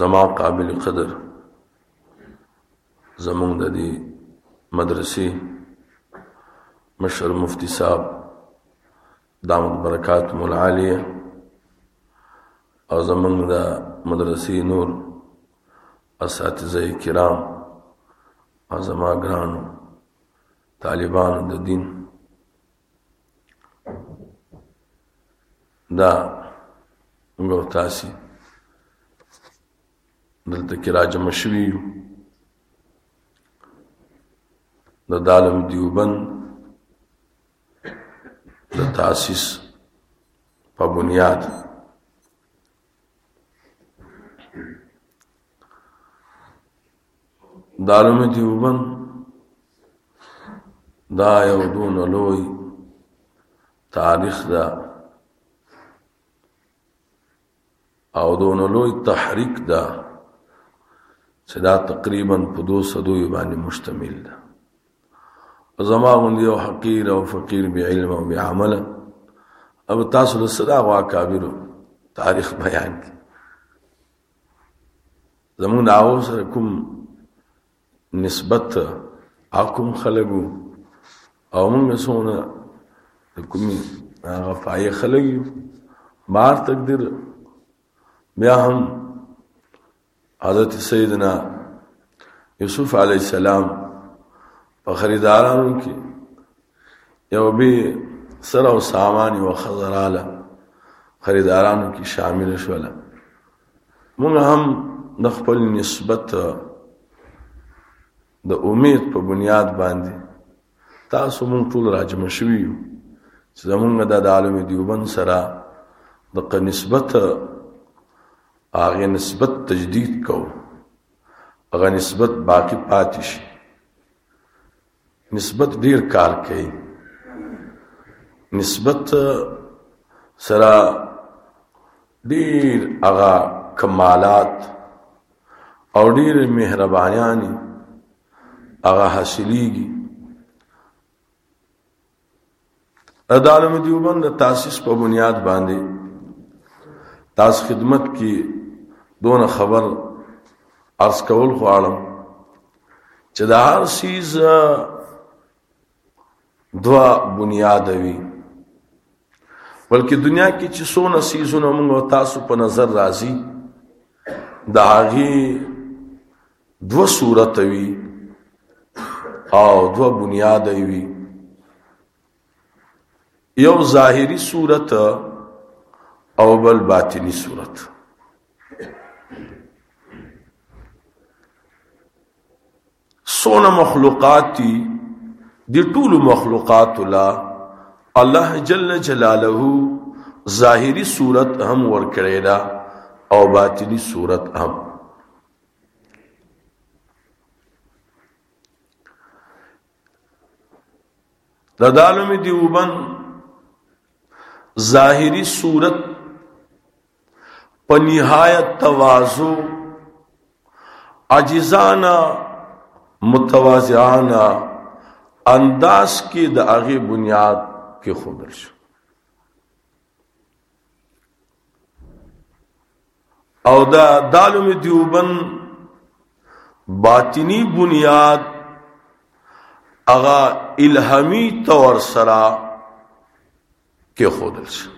زما قابل قدر زمونږ د دې مدرسې مشر مفتی صاحب دامت برکات ملعالیه او زمونږ د مدرسې نور اساتذه کرام او زما ګرانو طالبانو د دین دا نور تاسو دلته کې راجم شوی یو د دالم دیوبند د تاسیس په بنیاد دالم دیوبن دا یو دون لوی تاریخ دا او دون لوی تحریک دا چې دا تقریبا په دوه صدوی باندې مشتمل ده زما غوند یو حقیر او فقیر به علم او به عمل او تاسو له صدا غوا کابیرو تاریخ بیان کی زمون داو سره کوم نسبت حکم خلقو او موږ سونه کوم هغه فای خلق یو بار تقدیر بیا هم حضرت سیدنا یوسف علی السلام په خریدارانو کې یو به سر او سامان او خزراله خریدارانو کې شامل شول موږ هم د خپل نسبت د امید په بنیاد باندې تاسو مونږ ټول راجم شوي یو چې زمونږ د عالم دیوبند سره د قنسبت هغه نسبت تجدید کو هغه نسبت باقی پاتې شي نسبت ډیر کار کوي نسبت سره ډیر هغه کمالات او ډیر مهربانياني هغه حاصلېږي د عالم دیوبند د تاسیس په بنیاد باندې تاسو خدمت کې دون خبر ارز کول غواړم چې د هر سیز دوا بنیاد وي بلکې دنیا کې چې څونه سیزونه موږ تاسو په نظر راځي د هغه دو صورت وی او دو بنیاد وی یو ظاهری صورت او بل باطنی صورت سونه مخلوقات دي د ټولو مخلوقات لا الله جل جلاله ظاهری صورت هم ورکړی دا او باطنی صورت هم د دالم دیوبند ظاهری صورت په نهایت تواضع عجزانا متواضعانا انداز کې د هغه بنیاد کې خودل شو او دا دالم دیوبن باطنی بنیاد اغا الهمی طور سرا کې خودل شي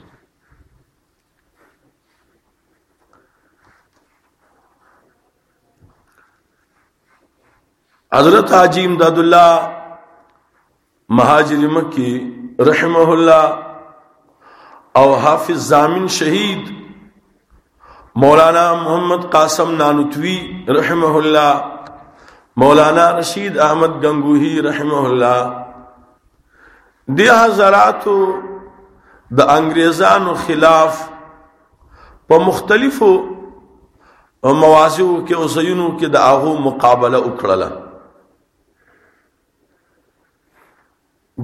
حضرت حاجی امداد الله مهاجر مکی رحمه الله او حافظ زامن شهید مولانا محمد قاسم نانوتوی رحمه الله مولانا رشید احمد گنگوهی رحمه الله دی حضراتو د انګریزانو خلاف په مختلفو موازیو کې او زینو کې د هغه مقابله وکړله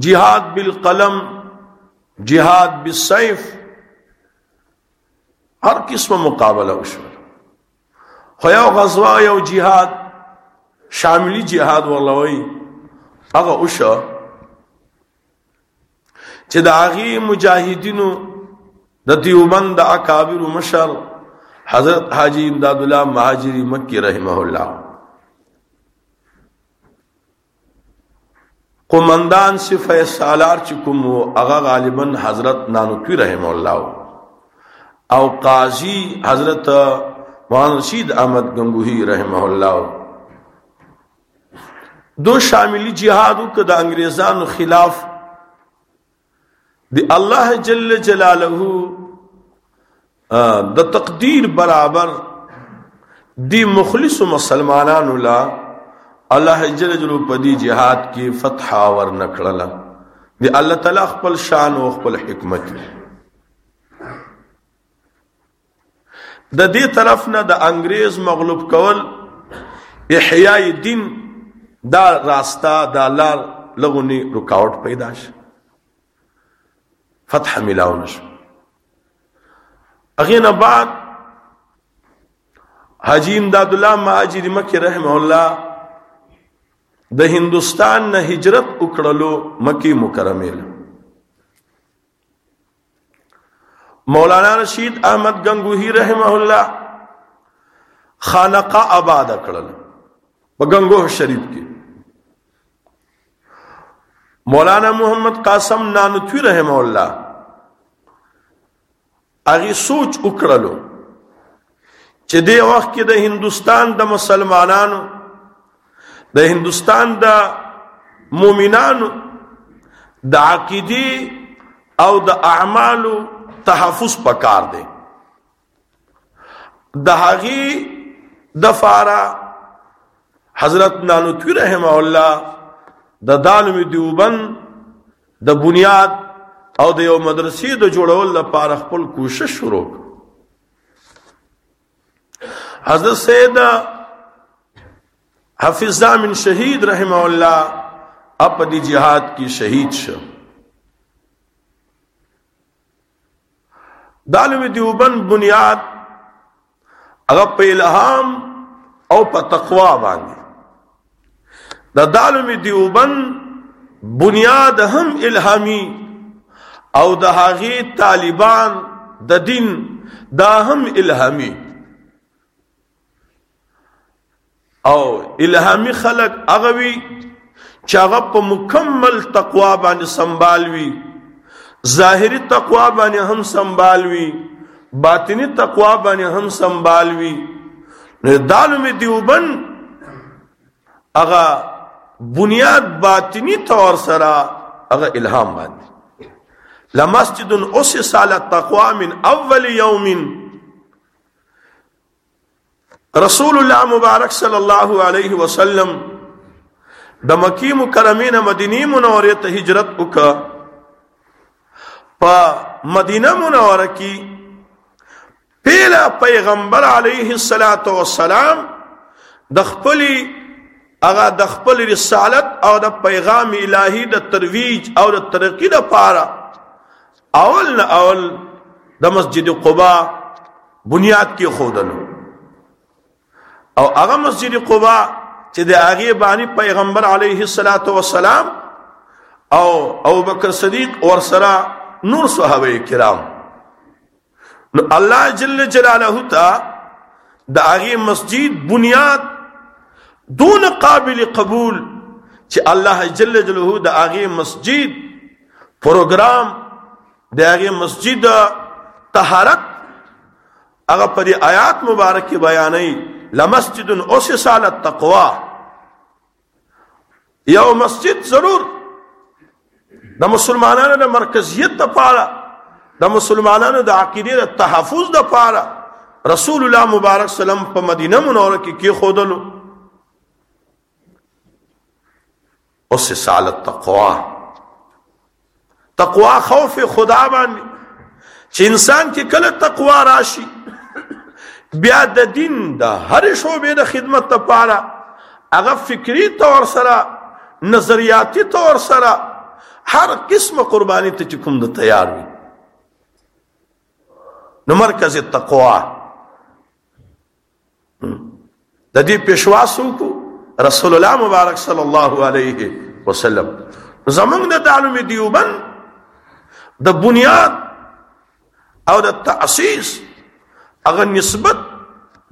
جهاد بالقلم جهاد بالسيف هر قسمه مقابله وشو خو یو غزوه یو جهاد شاملی جهاد ورلوي هغه وشو چې د هغه مجاهدینو د دیوبند د اکابر مشر حضرت حاجی امداد الله مهاجری مکی رحمه الله قومندان صفه سالار چې کوم هغه غالبا حضرت نانوتوی رحم الله او قاضي حضرت مولانا رشید احمد گنگوهی رحمه الله دو شاملی جهادو که د انګریزانو خلاف دی الله جل جلاله د تقدیر برابر دی مخلص مسلمانانو لا الله جل جلاله په دې جهاد کې فتح ور نکړل دی الله تعالی خپل شان او خپل حکمت دی د دې طرف نه د انګريز مغلوب کول احیاء دین دا راستا دا لار لغونی رکاوټ پیدا شي فتح ملاو نشو اغه نه بعد حاجی امداد الله مهاجر مکی رحمه الله د هندستان نه هجرت وکړلو مکی مکرمه له مولانا رشید احمد گنگوہی رحمه الله خانقا آباد کړل په گنگوه شریف کې مولانا محمد قاسم نانوتوی رحمه الله اغي سوچ وکړلو چې دی وخت کې د هندستان د مسلمانانو د هندستان د مؤمنانو د عقیدی او د اعمالو تحفظ پکار دی د هغه د فارا حضرت نانوتوی رحمه الله د دالم دیوبند د بنیاد او د یو مدرسې د جوړول لپاره خپل کوشش شروع حضرت سید حفیظ زامن شهید رحمه الله اپ دی جهاد کې شهید شو دالوی دیوبند بنیاد هغه په الهام او په تقوا باندې د دالمی دیوبند بنیاد هم الهامی او د هغه طالبان د دین دا هم الهامی او الهامی خلق هغه وی چې هغه په مکمل تقوا باندې سنبال وي ظاهری تقوا باندې هم سنبال وي باطنی تقوا باندې هم سنبال وي نو دالم دیوبن هغه بنیاد باطنی طور سره هغه الهام باندې لمسجد اسس على التقوى من اول يوم رسول الله مبارک صلی الله علیه وسلم د مکی مکرمه نه مدینه منوره ته هجرت وکړه په مدینه منوره کې پیلا پیغمبر علیه الصلاۃ والسلام د خپل هغه د خپل رسالت او د پیغام الهی د ترویج او د ترقی د پاره اول نه اول د مسجد قباء بنیاد کې خودلو او هغه مسجد قباء چې د هغه باندې پیغمبر علیه الصلاۃ والسلام او ابوبکر صدیق ورسره نور صحابه کرام نو الله جل جلاله تا د هغه مسجد بنیاد دون قابل قبول چې الله جل جلاله د هغه مسجد پروګرام د هغه مسجد طهارت هغه په آیات مبارک بیانې لمسجد اسس علی التقوا یو مسجد ضرور د مسلمانانو د مرکزیت لپاره د مسلمانانو د عقیده د تحفظ لپاره رسول الله مبارک سلام په مدینه منوره کې کې خودلو اوس سال التقوا تقوا خوف خدا باندې چې انسان کې کله تقوا راشي بیا د دین د هر شوبې د خدمت لپاره هغه فکری تور سره نظریاتی تور سره هر قسمه قرباني ته چې کوم د تیار وي نو مرکز تقوا د دې پښوا سوق رسول الله مبارک صلی الله علیه وسلم زمونږ د تعلم دیوبند د بنیاد او د تاسیس هغه نسبت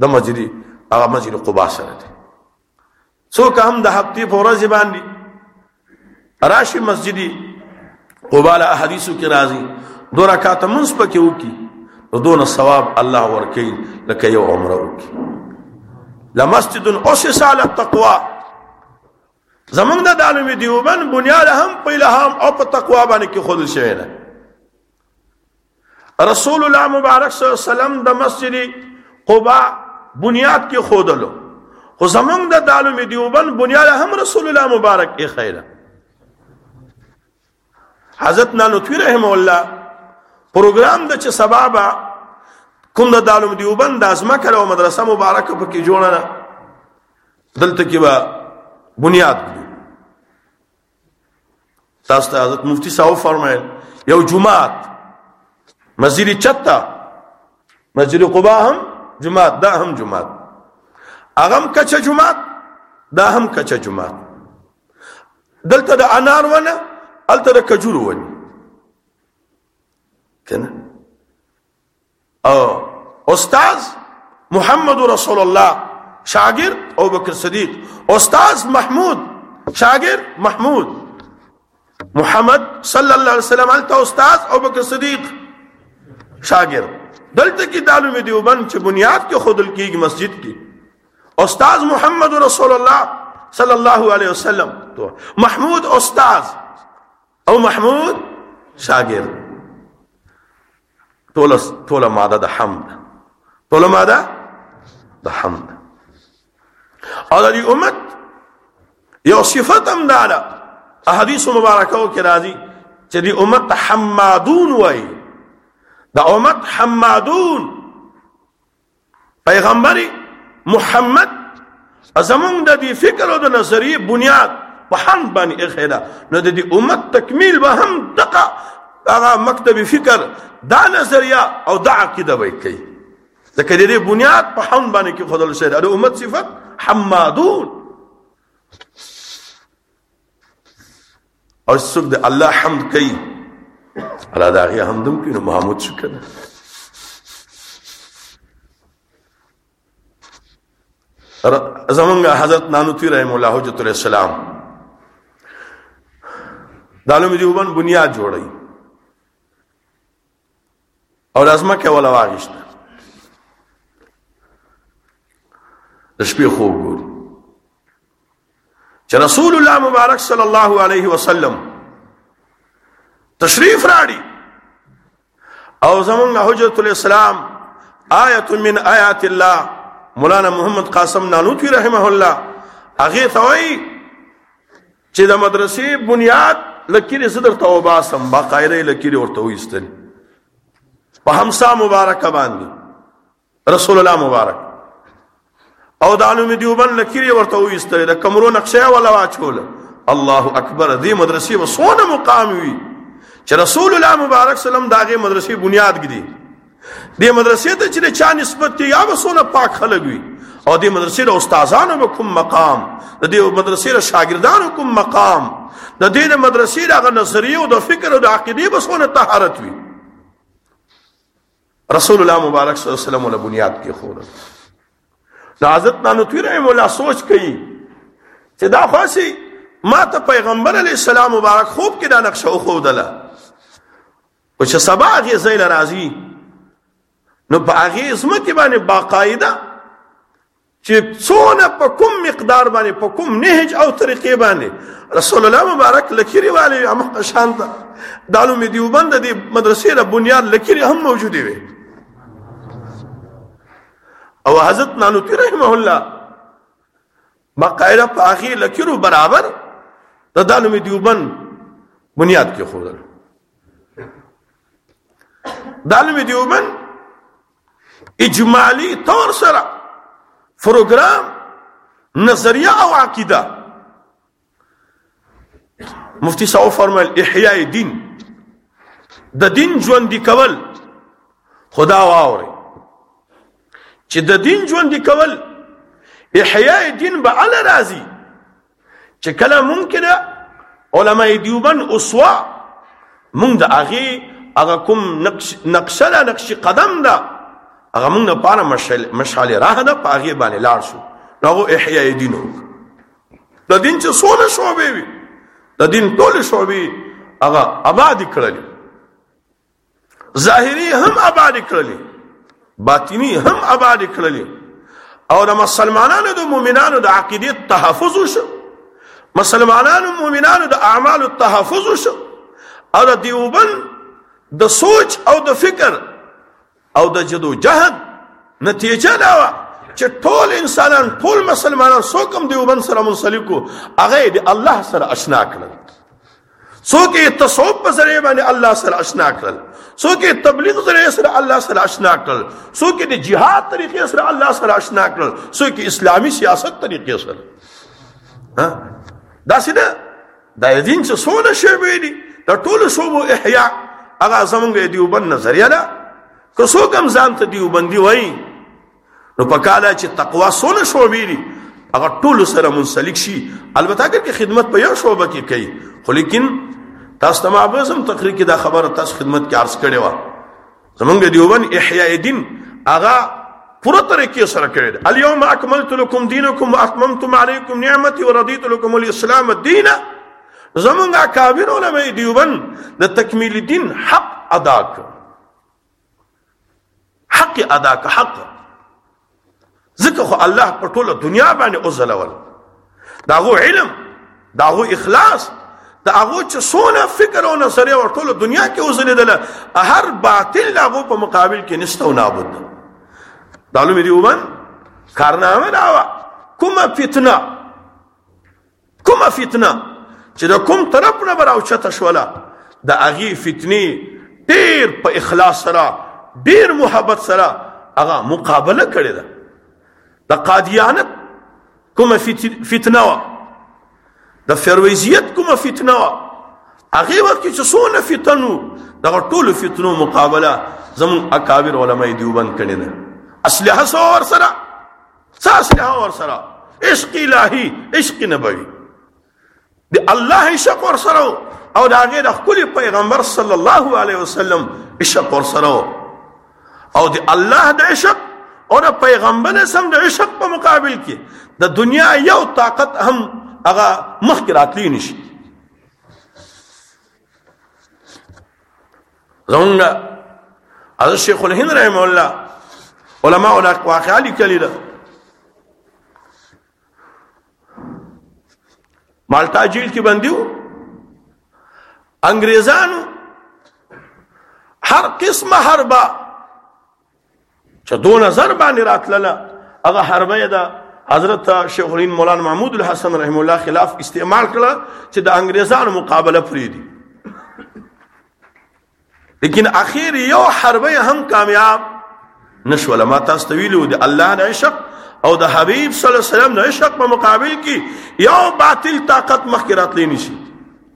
د مسجد هغه مسجد قباء سره دی څوک هم د هفته په ورځ باندې راشي مسجد قباله احادیثو کې راځي دو رکعات منځ پکې وکي نو دونه ثواب الله ورکي لکه یو عمره وکي لمسجد اسس على التقوى زمونږ د عالم دیوبند بنیاد هم په الهام او په تقوا باندې کې خود شوی دی رسول الله مبارک صلی الله علیه وسلم د مسجد قباء بنیاد کې خودلو خو زمونږ د دالو می دیوبن بنیاد هم رسول الله مبارک یې خیره حضرت نانوتوی رحم الله پروګرام د چې سبابا کوم د دالو می دیوبن د ازما کړه او مدرسه مبارک په کې جوړه دلته کې با بنیاد تاسو ته حضرت مفتی صاحب فرمایل یو جمعات مسجد چتا مسجد قبا هم جمعات دا هم جمعات اغم کچه جمعات دا هم کچه جمعات دلته د انار ونه الته د کجور ونه کنه او استاد محمد رسول الله شاګرد او بکر صدیق استاد محمود شاګرد محمود محمد صلی الله علیه وسلم الته استاد او بکر صدیق شاګرد دلته کې دالو می دیوبند چې بنیاد کې خودل کېږي مسجد کې استاد محمد رسول الله صلی الله علیه وسلم محمود استاد او محمود شاګرد ټول ټول ماده د حمد ټول ماده د حمد او د امت یو صفت هم ده له احادیث مبارکو کې راځي چې د امت حمادون وای د امت حمادون پیغمبر محمد زمونږ د دې فکر او د نظریه بنیاد په هم باندې اخی ده نو د دې امت تکمیل به هم دغه هغه مکتب فکر دا نظریه او دا عقیده به کوي ځکه د دې بنیاد په هم باندې کې خدای سره د امت صفت حمادون او څوک د الله حمد کوي الله دا غي حمد کوي نو محمود شو کنه زمونږ حضرت نانوتی رحم الله حجت الاسلام دالو مې دیوبن بنیاد جوړی او لازمه کې ولا واغشت د شپې خو ګوري چې رسول الله مبارک صلی الله علیه وسلم تشریف راړي او زمونږ حجت الاسلام آیت من آیات الله مولانا محمد قاسم نانوتوی رحمه الله هغه ثوی چې د مدرسې بنیاد لکیره زه درته وباسم باقاعده یې لکیره ورته وایستل په همسا مبارکه باندې رسول الله مبارک او د علوم دیوبند لکیره ورته وایستل د کمرو نقشه ولا واچول الله اکبر دې مدرسې وسونه مقام وي چې رسول الله مبارک سلام داغه مدرسې بنیاد ګدي دې مدرسې ته چې چا نسبت دی یا وسونه پاک خلک وي او دې مدرسې له استادانو به کوم مقام د دې مدرسې له شاګردانو کوم مقام د دې مدرسې له نظریه او د فکر او د عقیده به سونه طهارت وي رسول الله مبارک صلی الله علیه وسلم له بنیاد کې خور د حضرت نانوتوی رحم الله سوچ کوي چې دا خاصي ما ته پیغمبر علی السلام مبارک خوب کې دا نقشه خو دله او چې سبا هغه ځای له راځي نو په هغه ځمکه باندې باقاعده چې څونه په کوم مقدار باندې په کوم نهج او طریقې باندې رسول الله مبارک لکيري والي هم شان ده دالو مې دیوبند دي مدرسې له بنیاد لکيري هم موجودې وي او حضرت نانوتی رحمه الله باقاعده په هغه لکيرو برابر د دالو مې دیوبند بنیاد کې خو دالم دیوبن اجمالی طور سره پروګرام نظریه او عقیده مفتی صاحب فرمایل احیاء دین د دین ژوند دی کول خدا واوري چې د دین ژوند دی کول احیاء دین به ال راضی چې کله مونږ کې ده علماء دیوبند اسوا مونږ د هغه هغه کوم نقش نقشه ده نقش قدم ده هغه مونږ نه پاره مشال مشال راه ده په هغه باندې لاړ شو هغه احیاء دین د دین چې څونه شوبې وي د دین ټول شوبې هغه آباد کړل ظاهری هم آباد کړلې باطینی هم آباد کړلې او د مسلمانانو د مؤمنانو د عقیده تحفظ وشو مسلمانانو مؤمنانو د اعمالو تحفظ وشو او د دیوبند د سوچ او د فکر او د جدوجهد نتیجه دا وه چې ټول انسانان ټول مسلمانان څوک هم دیوبند سره منسلک وو هغه یې د الله سره اشنا کړل څوک یې تصوف په ذریعه باندې الله سره اشنا کړل څوک یې تبلیغ ذریعه سره الله سره اشنا کړل څوک یې د جهاد طریقې سره الله سره اشنا کړل څوک یې اسلامي سیاست طریقې سره ها دا څه دا دین څه سونه شی ویلي د ټولو شوبو احیا هغه زمونږ دیوبند نظریه ده که څوک هم ځان ته دیوبندي وایي نو په کاله چې تقوا سونه شوبې دي هغه ټولو سره منسلک شي البته اگر کې خدمت په یو شوبه کې کوي خو لیکن تاسو ته معبزم تقریر کې دا خبره تاسو خدمت کې عرض کړې و زمونږ د دیوبند احیاء دین هغه پوره طریقې سره کړی دی اليوم اکملت لكم دينكم واتممت عليكم نعمتي ورضيت لكم الاسلام دينا زمونږ اکابر علماء دیوبند د تکمیل دین حق ادا کړ حق ادا کړ حق ځکه خو الله په ټوله دنیا باندې وزلول دا هو علم دا هو اخلاص دا هغه چې سونه فکر او نظر او ټول دنیا کې وزلیدل هر باطل هغه په مقابل کې نشته او نابود دالو مې دیوبن کارنامه دا کومه فتنه کومه فتنه چې د کوم طرف نه به راوچته شوله د هغې فتنې ډېر په اخلاص سره ډېر محبت سره هغه مقابله کړې ده د قادیانت کومه فتنه وه د فرویزیت کومه فتنه وه هغې وخت کې چې څونه فتن وو دغه ټولو فتنو مقابله زموږ اکابر علما یې دیوبند کړې ده اصلحه څه ورسره ساسي نه ور سره عشق الهي عشق نبوي د الله عشق ور سره او دا غیر خپل پیغمبر صلی الله علیه وسلم عشق ور سره او د الله د عشق او د پیغمبر سم د عشق په مقابل کې د دنیا یو طاقت هم هغه مخکې راتلی نشي زمونږ از شیخ الهند رحم الله علماء ولا واقعا لیکلی ده مالټا جیل کې بندیو انګریزانو هر قسمه حربه چې دو نظر باندې راتلله هغه حربه ده حضرت شیخ الهند مولانا محمود الحسن رحم الله خلاف استعمال کړه چې د انګریزانو مقابله پرې دي لیکن اخیر یو حربه هم کامیاب نشول ما تاسو ته ویلو د الله د عشق او د حبیب صلی الله علیه وسلم د عشق په مقابل کې یو باطل طاقت مخکې راتلی نشي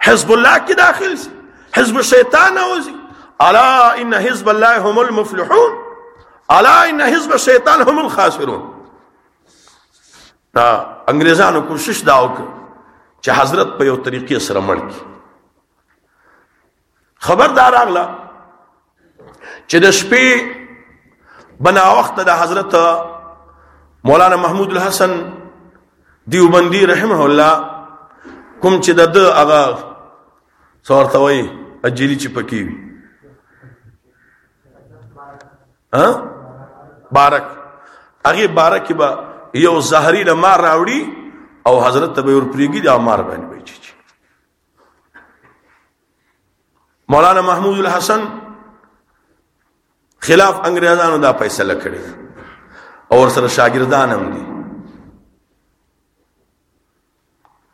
حزب الله کې داخل شي حزب شیطان اوځي الا ان حزب الله هم المفلحون الا ان حزب شیطان هم الخاسرون دا انګريزانو کوشش دا وکړ چې حضرت په یو طریقې سره مړ کی خبردار اغلا چې د شپې بنا وخت د حضرت مولانا محمود الحسن دیوبندی رحمه الله کوم چې د هغه څورته وای اجلی چې پکې وي ها بارک هغه بارک به یو زهري نه مار راوړي او حضرت ته به ور پریږي د مار باندې وایي مولانا محمود الحسن خلاف انګريزانو دا فیصله کړې او سره شاګردان هم دي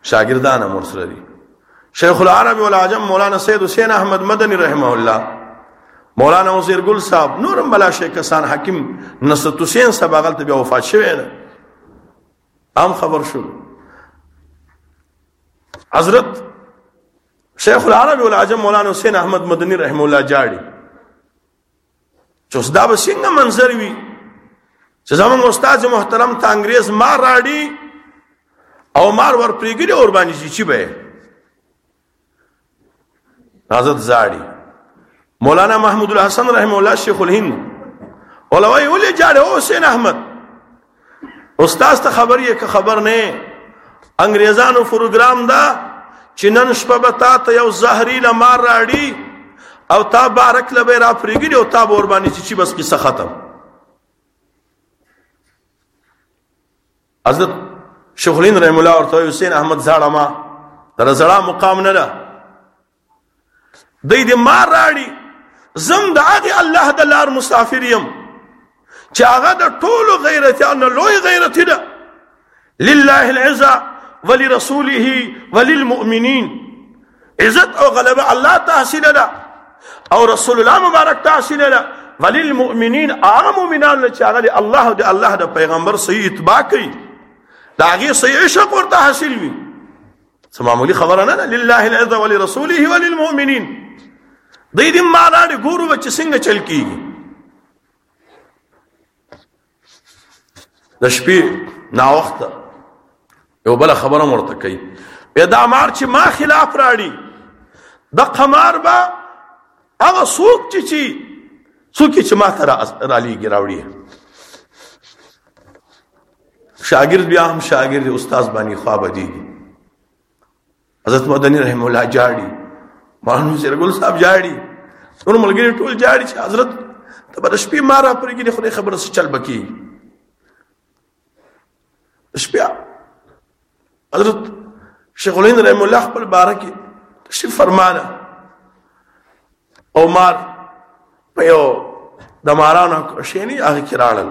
شاګردان هم سره دي شیخ العرب والعجم مولانا سید حسین احمد مدنی رحمه الله مولانا وزیر ګل صاحب نورم بلا شیخ کسان حکیم نصرت حسین صاحب غلط بیا وفات شوی دی عام خبر شو حضرت شیخ العرب والعجم مولانا حسین احمد مدنی رحم الله جاړي چوس دا به څنګه منظر وي چې زمونږ استاد محترم ته انګريز مار راړي او مار ور پریګري اور باندې چې به حضرت زاړي مولانا محمود الحسن رحم الله شیخ الهند ولوي ولې جاړه حسین احمد استاد ته خبر یې که خبر نه انګريزانو پروګرام دا چې نن شپه به تا ته یو زهري لمر راړي او تا بارک لبه را پرېګړي او تا ور باندې چې بس قصه ختم حضرت شغلین رحم الله ورته حسین احمد زړه ما تر زړه مقام نه ده دې دې ما راړي زم د هغه الله د لار مسافر يم چې هغه د ټولو غیرتانو لوی غیرت ده لله العزه ولرسوله وللمؤمنین عزت او غلبه الله تحصیل ده او رسول الله مبارک تحصیل ده وللمؤمنین عام مؤمنان له چاغلی الله او د الله د پیغمبر صحیح اتباع کوي دا هغه صحیح عشق ورته حاصل وي څه معمولی خبره نه ده لله العزه ولرسوله وللمؤمنین د دې ماراړي ګورو چې څنګه چل کیږي د شپې نا وخت یو بل خبره مرته کوي پیدا مار چې ما خلاف راړي د قمار با هغه څوک چې چی څوک چې ما تر رالی ګراوړي شاګرد بیا هم شاګرد استاد باندې خوابه دي حضرت مدنی رحم الله جاړي مانو زرګل صاحب جاړي څور ملګری ټول جاړي چې حضرت ته بر شپې مارا پرګي خو خبره څه چل بکی شپه حضرت شیخ الهند رحم الله خپل بارکه تشریف فرمانه عمر په یو د مارانو شینی هغه کراړل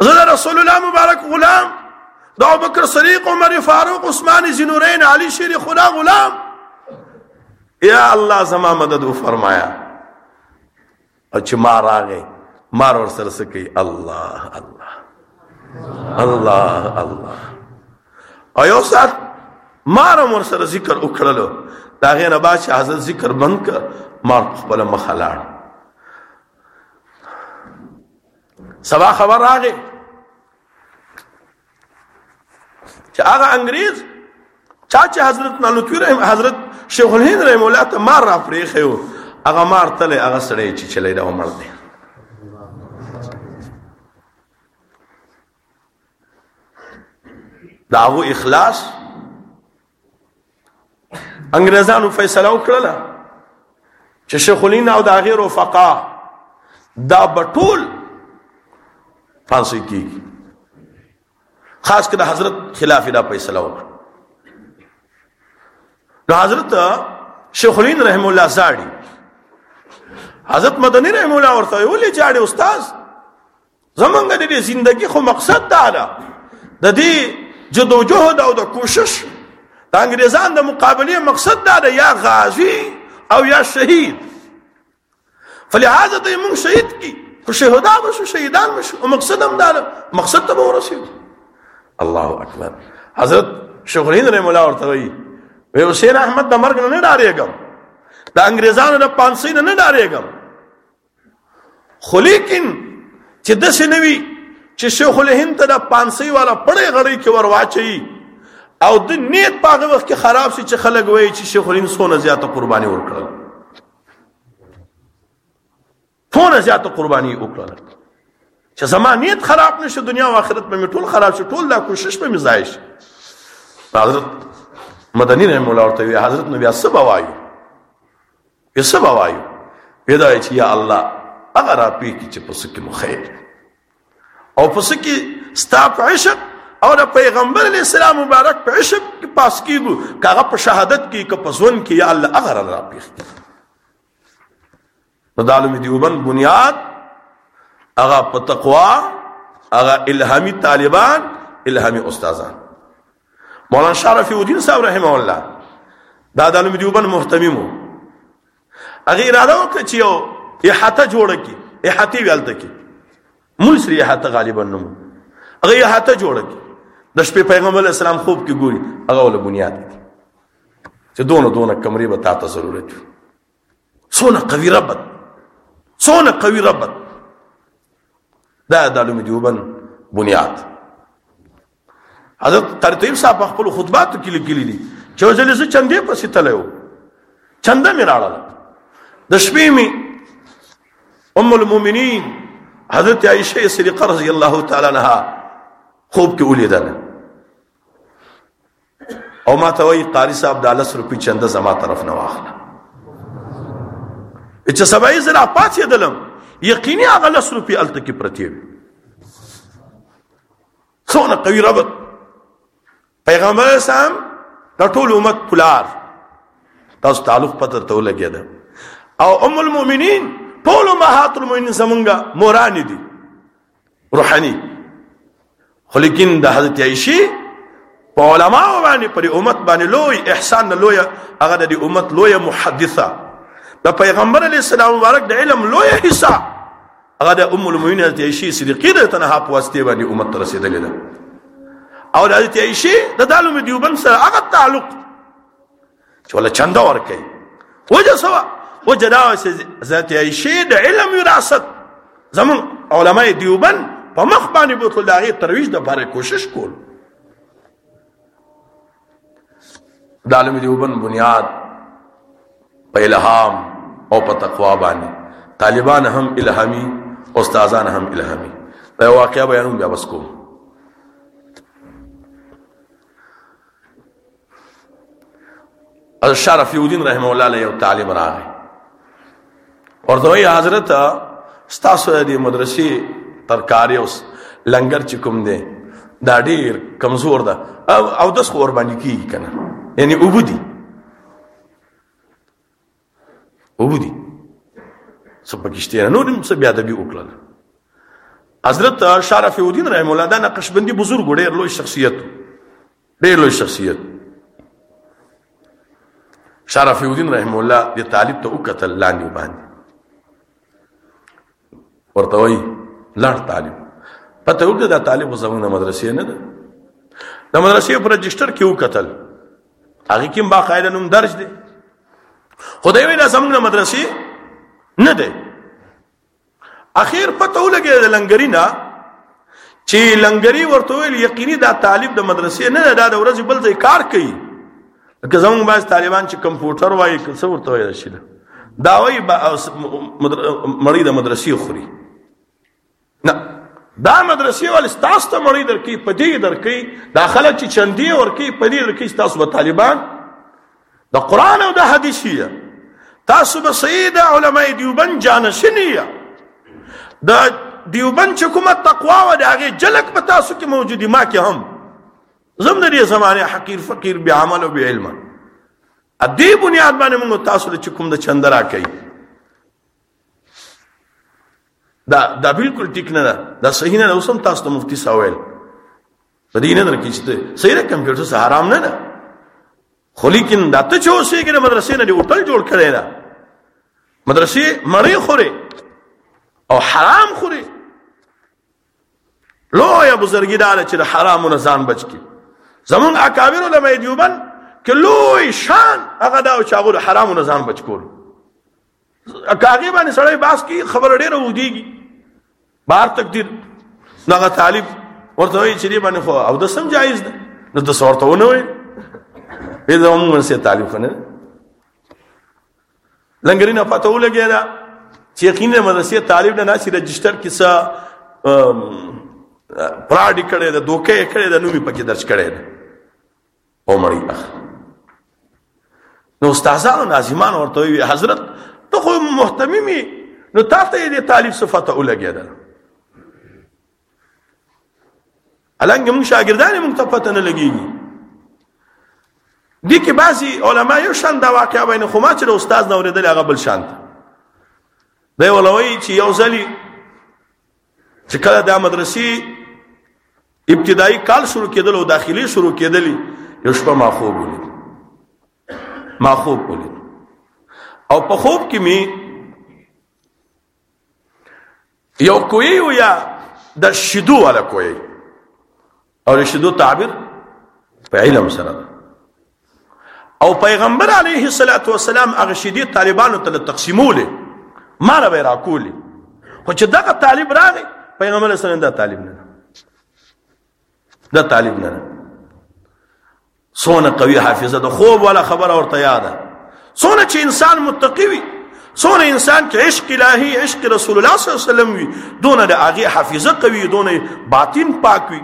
زه د رسول الله مبارک غلام د ابوبکر صدیق عمر فاروق عثمان زینورین علی شیر خدا غلام یا الله زما مدد و فرمایا او چې ما راغې ما ور سره سکی الله الله الله الله او یو سات ما ور سره ذکر وکړلو دا غې نه باچ حضرت ذکر بند ک ما خپل مخ لاړ سبا خبر راغې چې هغه انګريز چا چې حضرت نالوتوی رحم حضرت شیخ الهند رحم الله ته مار را پرې خيو هغه مار تله هغه سړی چې چلی دا عمر دی داغو اخلاص انګريزانو فیصله وکړه چې شیخ الین او د غیر فقا دا بټول فانسی کیږي خاص کړه حضرت خلاف دا فیصله وکړه نو حضرت شیخ الین رحم الله زاړي حضرت مدنی رحم الله ورته ویل چې اړ استاد زمونږ د دې زندگی خو مقصد دا ده د دې جدوجهد او د کوشش د انګریزان د مقابله مقصد دا ده یا غازی او یا شهید فلهذا ته موږ شهید کی خو شهدا بشو شهیدان بشو او مقصد هم دا ده مقصد ته ورسیو الله اکبر حضرت شغلین رحم الله ورته وی وی حسین احمد د مرګ نه ډارېږم د انګریزانو د پانسۍ نه ډارېږم خو لیکن چې د سنوي چې شیخ الهند ته د پانسي والا پړې غړې کې ورواچي او د نیت پاغه وخت کې خراب شي چې خلک وایي چې شیخ الهند سونه زیاته قرباني ورکړل سونه زیاته قرباني وکړل چې زما نیت خراب نشي دنیا او آخرت په ټول خراب شي ټول دا کوشش په مزای شي حضرت مدنی رحم الله ورته حضرت نبی صلی الله علیه بیا څه به وایو بیا دا چې یا الله هغه راپې کې چې په څه کې مو خیر او په څه کې ستا په عشق او د پیغمبر علیه السلام مبارک په عشق کې پاس کېږو که هغه په شهادت کې که په ژوند کې یا الله هغه راپې کې نو د عالم دیوبند بنیاد هغه په تقوا هغه الهامي طالبان الهامي استادان مولانا شاه رفیع الدین صاحب رحمه الله دا د علم دیوبند محتمی مو هغه اراده وکړه چې یو احاطه جوړه کی احاطه ویالته کی مول سری احاطه غالبا نو هغه احاطه جوړه کی د شپې پیغمبر اسلام خوب کې ګوري هغه ول بنیاد کی چې دونه دونه کمرې به تاسو ضرورت وي څونه قوي ربط څونه قوي ربط دا د علم دیوبند بنیاد حضرت ترتیب صاحب خپل خطباتو کې لیکلي دي چې ځلې زه چندې پسې تلایو چنده مې راړل د شپې مې ام المؤمنین حضرت عائشه صدیقه رضی الله تعالی عنها خوب کې ولیدل او ما ته وایي قاری صاحب د لس روپی چنده زما طرف نه واخله چې سبا یې زرا پاتې دلم یقیني هغه لس روپی الته کې پرتی وي څونه قوي ربط پیغمبر سم د ټول امت پلار تاسو تعلق پتر ته ولګی ده او ام المؤمنین ټول امهات المؤمنین زمونږه موران دي روحاني خو لیکن د حضرت عائشې په علما باندې پر امت باندې لوی احسان نه لوی هغه د امت لوی محدثه د پیغمبر علی السلام مبارک د علم لوی حصہ هغه د ام المؤمنین حضرت عائشې صدیقې د تنها په واسطه باندې امت ته رسیدلې ده او د حضرت عائشې د دالو دیوبند سره هغه تعلق چې ولا چنده ورکي وجه سوا وجه دا ذات عائشه د علم وراثت زمون علماء دیوبند په مخ باندې بوتل دا غي ترویج د باره کوشش کول د عالم دیوبند بنیاد په الهام او په تقوا باندې طالبان هم الهامي استادان هم الهامي دا واقعیا بیانوم بیا بس کوم الشرف یودین رحمه الله له یو طالب راغی ورته وی حضرت ستاسو د مدرسې ترکاری اوس لنګر چې کوم دی دا ډیر کمزور ده او او د خور باندې کیږي کنه یعنی وګدي وبدي څه پکشته نو دې څه بیا د بي وکړل حضرت شرف الدین رحم الله دا نقشبندي بزرګ ډېر لوی شخصیت ډېر لوی شخصیت شرف الدین رحم الله د طالب ته وکتل لاندې باندې ورته وایي لاړ طالب پته وګړه دا طالب زمونږ مدرسې نه ده د مدرسې پر رجستر کې وکتل هغه کې باقاعده نوم درج دی خدای ویلا زمونږ مدرسې نه ده اخیر پته ولګي د لنګری نه چې لنګری ورته ویل یقیني دا طالب د مدرسې نه ده دا د ورځې بل ځای کار کوي که زمونږ باز طالبان چې کمپیوټر وایي که څه ورته وایي شي دا وایي مړی د مدرسې خوري نه دا مدرسې ول ستاسو ته مړی درکې په دې درکې دا خلک چې چندې ورکې په دې درکې ستاسو به طالبان د قران او د حدیث یې تاسو به سید علماء دیوبند جانشینیه د دیوبند چې کومه تقوا و د هغه جلک په تاسو کې موجودی ما کې هم زم د دې زمانه حقیر فقیر به عمل او به علم ا دې بنیاد باندې موږ تاسو له کوم د چندرا کوي دا دا بالکل ټیک نه ده دا صحیح نه ده اوسم تاسو ته مفتی ساویل په دې نه درکې چې صحیح ده کمپیوټر سه حرام نه ده خو لیکن دا ته چې اوسې کې مدرسې نه دی هوټل جوړ کړی دا مدرسې مړې خوري او حرام خوري لوی بزرګی دا چې د حرامو نه ځان بچ کی زمون اکابر علماء دیوبند کې لوی شان هغه دا چې هغه حرامو نه ځان بچ کول کاغه باندې سړی باس کی خبر ډیره ودیږي بار تقدیر دغه طالب ورته وی چې دی باندې خو او د سم جایز ده نو د سورته ونه وي به زمون سي طالب خنه لنګری نه پته ولګی دا چې یقینا مدرسې طالب نه ناسي رجستر کې څه پراډی کړي دا دوکه کړي دا نومي پکې درج کړي دا عمرې اخ نو استادانو ناظمان ورته وی حضرت ته خو محتممي نو تاسو یې طالب صفته ولګی دا الانګه موږ شاګردان موږ ته پته نه لګيږي دي کې بعضي علما یو شان دا واقعا بین خو ما چې استاد نه اوریدل هغه بل شان دی ولوي چې یو ځلی چې کله دا مدرسې ابتدایي کال شروع کېدل او داخلي شروع کېدل یو شپه ما خوب ولید ما خوب ولید او په خوب کې می یو کوی او یا د شیدو ولا کوی او د شیدو تعبیر په علم سره او پیغمبر علیه الصلاۃ والسلام هغه شیدې طالبانو ته تقسیمولې مال به راکولې خو چې دغه طالب راغی پیغمبر صلی الله علیه وسلم دا طالب نه دا طالب نه ده څونه قوي حافظه ده خوب ولا خبره ورته یاده څونه چې انسان متقي وي څونه انسان کې عشق الهي عشق رسول الله صلی الله علیه وسلم وي دونه د هغه حافظه قوي دونه باطن پاک وي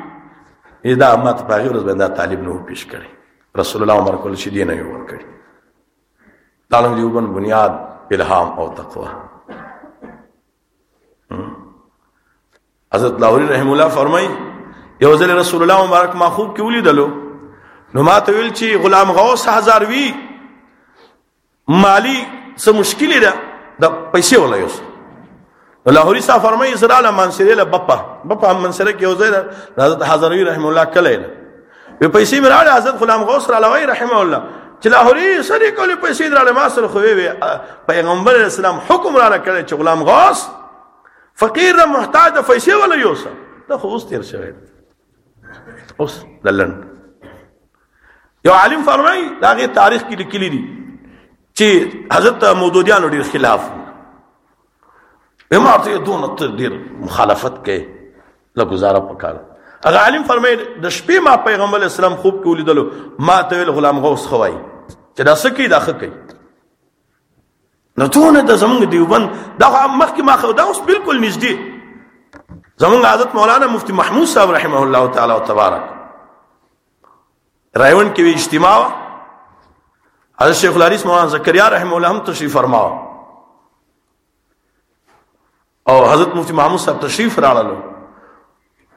دا مات پاغي ورځ باندې طالب نو پیش کړي رسول الله عمر کول شي دین یو ور کړی تعلم دیوبن بنیاد الهام او تقوا حضرت لاوری رحم الله فرمای یو ځل رسول الله مبارک ما خوب کې ولیدلو نو ما ته ویل چې غلام غوث هزار وی مالی څه مشکل ده د پیسې ولا یوس لاهوري صاحب فرمایي زراله منصره له بپا بپا منصره کې وزیر حضرت حضرت رحم الله کله په پیسې مراله حضرت غلام غوث را لوي رحمه الله چې لاهوري سره کولې پیسې دراله ما سره خو وی پیغمبر اسلام حکم را کړی چې غلام غوث فقیر نه محتاج پیسې ولا یوسه دا خو اوس تیر شوی اوس دلن یو عالم فرمای دا غي تاریخ کې لیکلي دي چې حضرت مودودیان ډیر خلاف امام ته دونه ته ډیر مخالفت کوي له گزاره پکار هغه عالم فرمایي د شپې ما پیغمبر اسلام خوب کې ولیدلو ما ته ویل غلام غوث خوای چې دا سکی دا خکې نو ټول د زمونږ دیوبند دا مخکې ما خو دا اوس بالکل نږدې زمونږ عادت مولانا مفتی محمود صاحب رحمه الله تعالی او تبارک رایون کې اجتماع حضرت شیخ الحدیث مولانا زکریا رحم الله هم تشریف فرما او حضرت مفتی محمود صاحب تشریف راړلو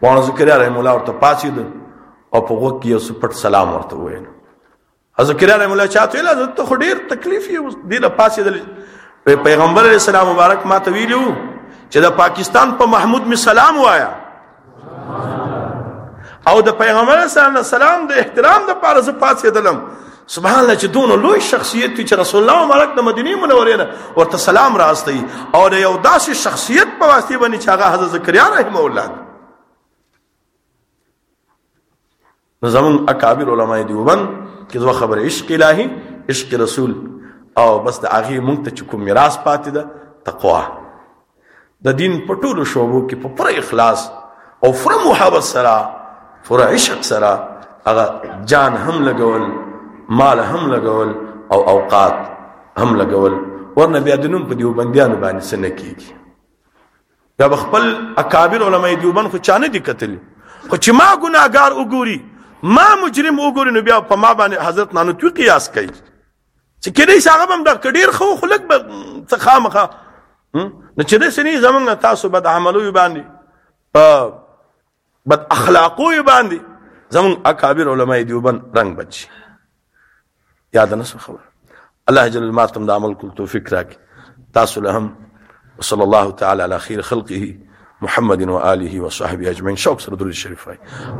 مولانا زکریا رحم الله ورته پاسید او په وګ کې یو سپټ سلام ورته وویل حضرت کریم رحم الله چاته ویل حضرت خو ډیر تکلیف یې اوس دینه پاسې د پیغمبر علی السلام مبارک ما ته ویلو چې د پاکستان په محمود می سلام وایا او د پیغمبر صلی الله علیه وسلم د احترام د پاره زه پاتې دلم سبحان الله چې دونه لوی شخصیت چې رسول الله مبارک د مدینه منورې نه ورته سلام راستي او د یو داسې شخصیت په واسطه باندې چې هغه حضرت زکریا رحم الله نو زمون اکابر علماء دیوبند کې دوه خبره عشق الهي عشق رسول او بس د هغه مونږ ته چې کوم میراث پاتې ده تقوا د دین په ټولو شعبو کې په پر اخلاص او پر محبت سره پر عشق سره هغه جان هم لګول مال هم لګول او اوقات هم لګول ورنه بیا د نوم په دیوبندیانو باندې سنه کیږي دا به خپل اکابر علماء دیوبند خو چا نه دي کتلي خو چې ما ګناهګار وګوري ما مجرم وګوري نو بیا په ما باندې حضرت نانوتوي قیاس کوي چې کله یې هغه هم دا ډیر خو خلک به څه خامخه نو چې د سني زمونږ تاسو بد عملو باندې په بد اخلاقو یې باندې زمون اکابر علما دیوبند رنگ بچي یاد نه خبر الله جل ما تم د عمل کول توفیق راکړي تاسو له هم وصلى الله تعالى على خير خلقه محمد وآله وصحبه أجمعين شوق سر درود الشريف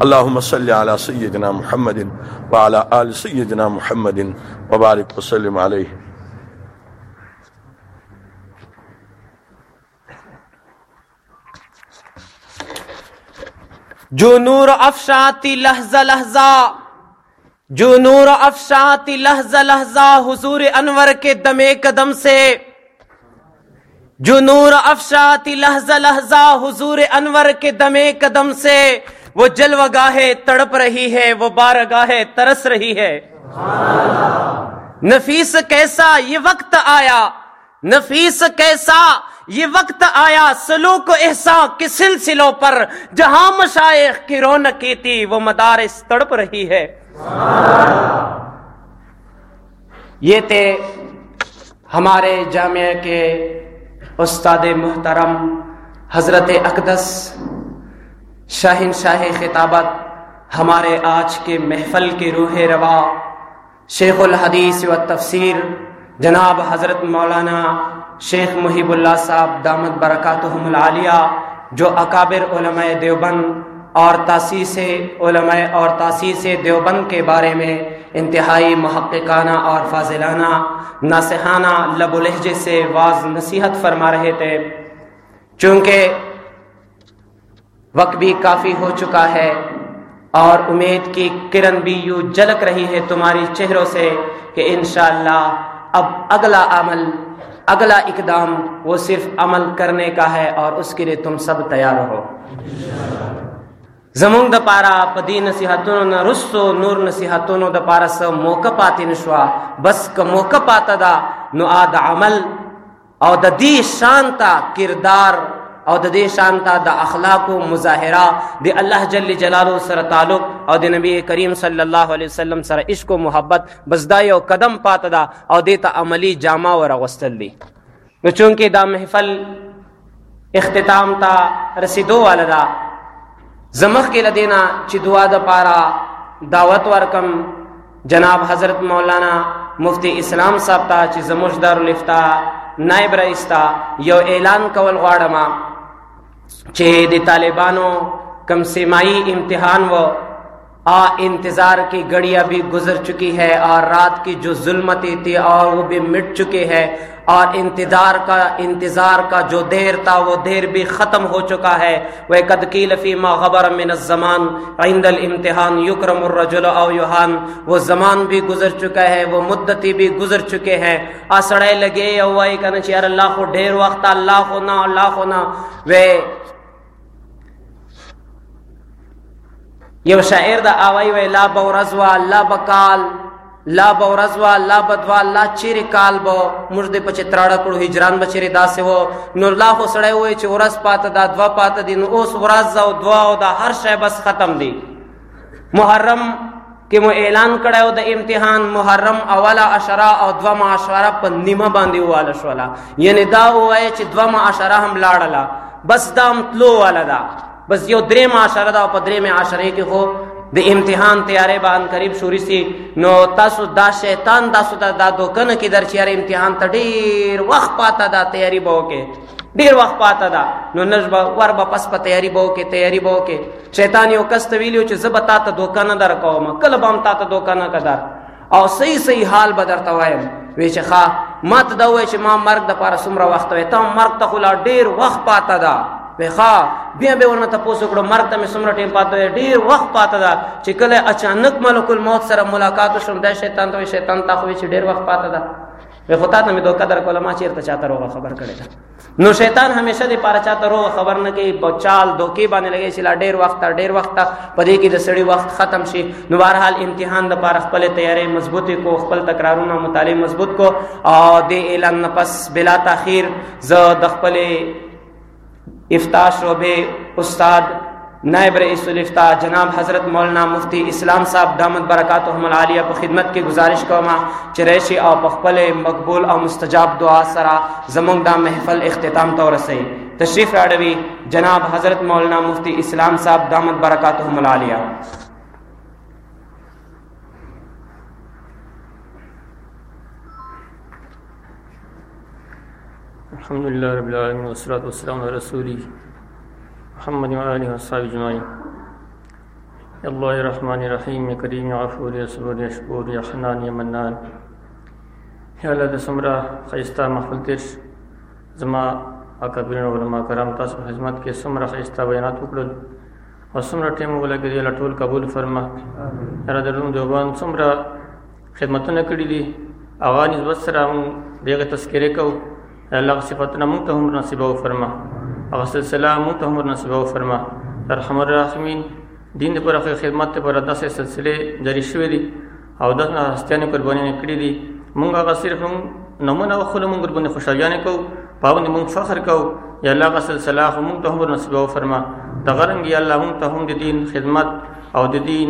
اللهم صل على سيدنا محمد وعلى آل سيدنا محمد وبارك وسلم عليه جو نور افشاتی لہزہ لہزہ جو نور افشاتی لہزہ لہزہ حضور انور کے دمے قدم سے جو نور افشاتی لہزہ لہزہ حضور انور کے دمے قدم سے وہ جلو گاہے تڑپ رہی ہے وہ بار گاہے ترس رہی ہے نفیس کیسا یہ وقت آیا نفیس کیسا یہ وقت آیا سلوک و احسا کے سلسلوں پر جہاں کی کری تھی وہ مدارس تڑپ رہی ہے یہ تھے ہمارے جامعہ کے استاد محترم حضرت اقدس شاہن شاہ خطابت ہمارے آج کے محفل کے روح روا شیخ الحدیث و تفسیر جناب حضرت مولانا شیخ محیب اللہ صاحب دامت برکاتہم العالیہ جو اکابر علماء دیوبند اور تاسیس علماء اور تاسیس دیوبند کے بارے میں انتہائی محققانہ اور فاضلانہ ناسحانہ لب لہجے سے واز نصیحت فرما رہے تھے چونکہ وقت بھی کافی ہو چکا ہے اور امید کی کرن بھی یوں جلک رہی ہے تمہاری چہروں سے کہ انشاءاللہ اللہ اب اگلا عمل اگلا اقدام وہ صرف عمل کرنے کا ہے اور اس کے لیے تم سب تیار ہو زمون د پارا پدی پی نسون رسو نور نس د پارا س موقع پاتی نشوا بس کا موقع پاتا دا نو آد عمل او د دې شانتا کردار او د دې شانتا د اخلاق او مظاهره د الله جل جلاله سره تعلق او د نبی کریم صلی الله علیه وسلم سره عشق او محبت بس دا یو قدم پات دا او د ته عملی جامه ورغستل دي نو چونکه دا محفل اختتام تا رسیدو والدا زمخ کې لدینا چې دعا د پاره دعوت ورکم جناب حضرت مولانا مفتی اسلام صاحب ته چې زموږ دارالفتا نائب رئیس ته یو اعلان کول غواړم چھے دی طالبانو کم سیمائی امتحان و آ انتظار کی گڑیا بھی گزر چکی ہے اور رات کی جو ظلمتی تھی اور وہ بھی مٹ چکے ہیں اور انتظار کا انتظار کا جو دیر تھا وہ دیر بھی ختم ہو چکا ہے وہ قدقی لفی ما خبر من الزمان عند الامتحان یکرم الرجل او یوحان وہ زمان بھی گزر چکا ہے وہ مدتی بھی گزر چکے ہیں آ سڑے لگے او وائی کنچ یار اللہ کو دیر وقت اللہ خونا اللہ خونا وہ یو شاعر دا آوائی وی لا بورزوا لا بکال لا بورزوا لا بدوا لا چیر کال بو موږ دې په چتراړه کړو هجران بچری داسې وو نور لا خو سړی وای چې ورځ پاته دا دوا پاته دي نو اوس ورځ او دوا او دا هر شی بس ختم دي محرم کې مو اعلان کړو د امتحان محرم اوله عشره او دوه معاشره په نیمه باندې واله شولا یعنی دا وایي چې دوه معاشره هم لاړله بس دام تلو والا دا بس یو درې معاشره دا په درې معاشره کې خو د امتحان تیارې به ان قریب شوري سي نو تاسو دا شیطان تاسو ته دا دوکنه کې درچې امتحان ته ډیر وخت پاته دا تیاری به وکړي ډیر وخت پاته ده نو نجبا ور به پس په تیاری بو کې تیاری بو کې شیطان یو کس ویلو چې زب تا ته دوکا نه در کوم کله بام تا ته دوکا نه کدار او صحیح صحیح حال به درته وایم وی چې ښا ما ته دا وای چې ما مرګ د پاره سمره وخت وای ته مرګ ته خلا ډیر وخت پاته ده وی ښا بیا به ورنه تاسو کړو مرګ ته مې سمره ټیم پاته ده ډیر وخت پاته ده چې کله اچانک ملک الموت سره ملاقات شوم د شیطان ته شیطان ته خو چې ډیر وخت پاته ده وی خدا ته مې دوه قدر کوله ما چیرته چاته روغه خبر کړی دا نو شیطان همیشه دې پاره چاته روغه خبر نه کوي په چال دوکي باندې لګي چې لا ډیر وخت ډیر وخت په دې کې د سړي وخت ختم شي نو بهرحال امتحان د پاره خپل تیارې مضبوطې کو خپل تکرارونه مطالعه مضبوط کو او دې اعلان نه پس بلا تاخير زه د خپل افتاح شعبه استاد نائب رئیس الفتاح جناب حضرت مولانا مفتی اسلام صاحب دامت برکاتهم العالیه په خدمت کې گزارش کوم چې راشي او په خپل مقبول او مستجاب دعا سره زموږ دا محفل اختتام ته ورسي تشریف راړوي جناب حضرت مولانا مفتی اسلام صاحب دامت برکاتهم العالیه الحمد لله رب العالمين والصلاة والسلام على رسوله محمد وآله وصحبه أجمعين يا الله يا رحمن يا رحيم يا كريم يا عفو يا صبر يا شكور يا حنان يا منان يا الله د سمرا خيستا محفل تیر زما اکبرین علماء کرام تاسو په خدمت کې سمرا خيستا بیانات وکړل او سمرا ټیم ولګي الله ټول قبول فرما را درنو دیوبان سمرا خدمتونه کړی دي هغه نسبت سره هم دغه تذکره کو الله صفاتنا مونږ ته هم نصیب او فرما هغه سلسله مونږ ته هم نصیب او فرما ارحم الراحمین دین پر خدمت پر داسې سلسله جاری شوې دي او د هستیانو قرباني نه کړې دي مونږ هغه صرف هم نمونه او خلک مونږ قرباني خوشالیانه کو پاوند مونږ فخر کو یا الله غسل صلاح مونږ ته هم نصیب او فرما د غرنګ یا الله مونږ ته هم د دین خدمت او د دین